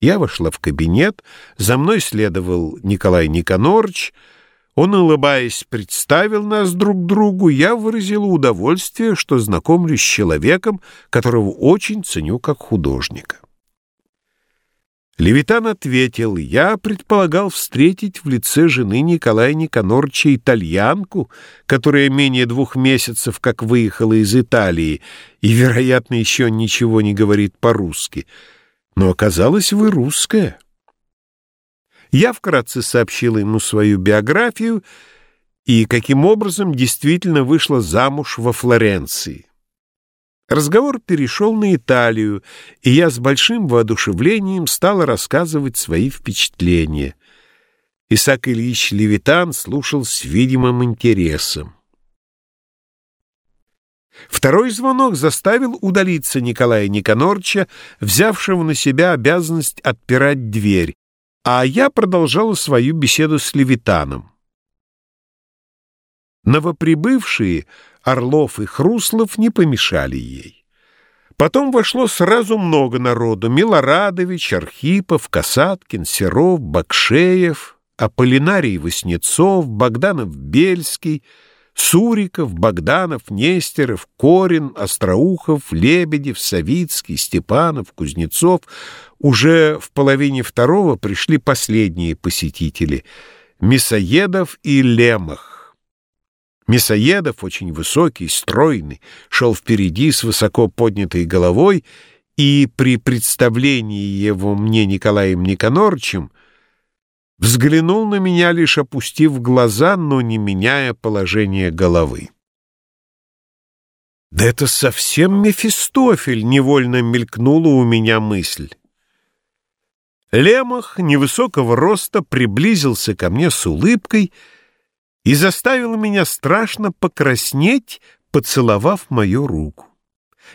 Я вошла в кабинет, за мной следовал Николай Никонорович. Он, улыбаясь, представил нас друг другу. Я выразила удовольствие, что знакомлюсь с человеком, которого очень ценю как художника. Левитан ответил, я предполагал встретить в лице жены Николая Никонорча итальянку, которая менее двух месяцев как выехала из Италии и, вероятно, еще ничего не говорит по-русски. Но оказалось, вы русская. Я вкратце сообщила ему свою биографию и каким образом действительно вышла замуж во Флоренции. Разговор перешел на Италию, и я с большим воодушевлением стала рассказывать свои впечатления. Исаак Ильич Левитан слушал с видимым интересом. Второй звонок заставил удалиться Николая Никонорча, взявшего на себя обязанность отпирать дверь, а я продолжала свою беседу с Левитаном. Новоприбывшие Орлов и Хруслов не помешали ей. Потом вошло сразу много народу — Милорадович, Архипов, Касаткин, Серов, Бакшеев, Аполлинарий Васнецов, Богданов-Бельский, Суриков, Богданов, Нестеров, Корин, Остроухов, Лебедев, Савицкий, Степанов, Кузнецов. Уже в половине второго пришли последние посетители — Мясоедов и Лемах. Мясоедов, очень высокий, стройный, шел впереди с высоко поднятой головой, и при представлении его мне Николаем Никонорчем взглянул на меня, лишь опустив глаза, но не меняя положение головы. «Да это совсем Мефистофель!» — невольно мелькнула у меня мысль. Лемах невысокого роста приблизился ко мне с улыбкой — и заставила меня страшно покраснеть, поцеловав мою руку.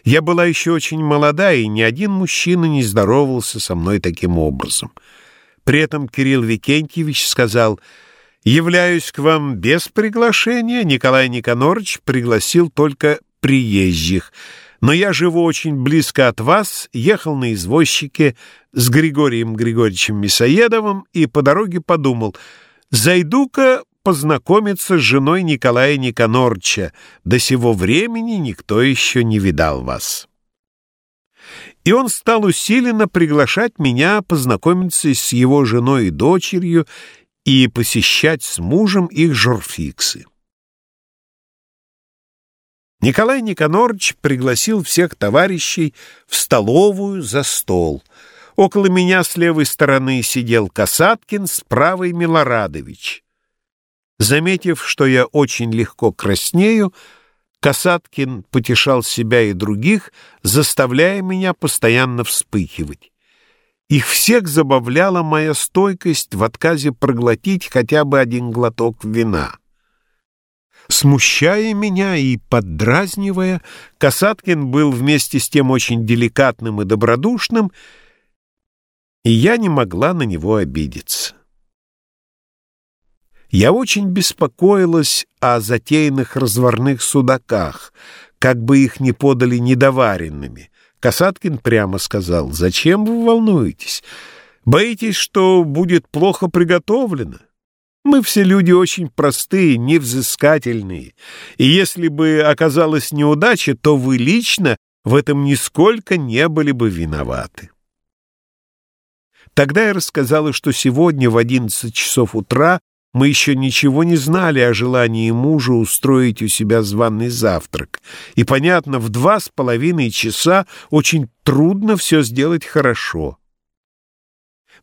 Я была еще очень молода, и ни один мужчина не здоровался со мной таким образом. При этом Кирилл Викентьевич сказал, «Являюсь к вам без приглашения. Николай Никонорович пригласил только приезжих. Но я живу очень близко от вас, ехал на извозчике с Григорием Григорьевичем Мясоедовым и по дороге подумал, зайду-ка познакомиться с женой Николая Никонорча. До сего времени никто еще не видал вас. И он стал усиленно приглашать меня познакомиться с его женой и дочерью и посещать с мужем их журфиксы. Николай Никонорч пригласил всех товарищей в столовую за стол. Около меня с левой стороны сидел Касаткин, с правой — Милорадович. Заметив, что я очень легко краснею, Касаткин потешал себя и других, заставляя меня постоянно вспыхивать. Их всех забавляла моя стойкость в отказе проглотить хотя бы один глоток вина. Смущая меня и поддразнивая, Касаткин был вместе с тем очень деликатным и добродушным, и я не могла на него обидеться. Я очень беспокоилась о затеянных разварных судаках, как бы их не подали недоваренными. Касаткин прямо сказал, «Зачем вы волнуетесь? Боитесь, что будет плохо приготовлено? Мы все люди очень простые, невзыскательные, и если бы оказалась неудача, то вы лично в этом нисколько не были бы виноваты». Тогда я рассказала, что сегодня в одиннадцать часов утра мы еще ничего не знали о желании мужа устроить у себя званый завтрак, и, понятно, в два с половиной часа очень трудно все сделать хорошо.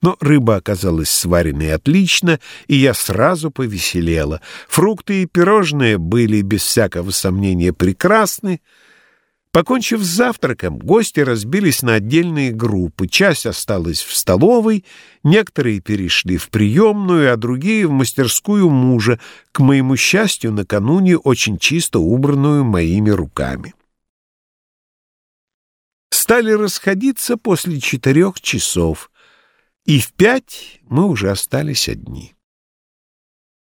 Но рыба оказалась сваренной отлично, и я сразу повеселела. Фрукты и пирожные были, без всякого сомнения, прекрасны, Покончив с завтраком, гости разбились на отдельные группы. Часть осталась в столовой, некоторые перешли в приемную, а другие — в мастерскую мужа, к моему счастью, накануне очень чисто убранную моими руками. Стали расходиться после четырех часов, и в пять мы уже остались одни.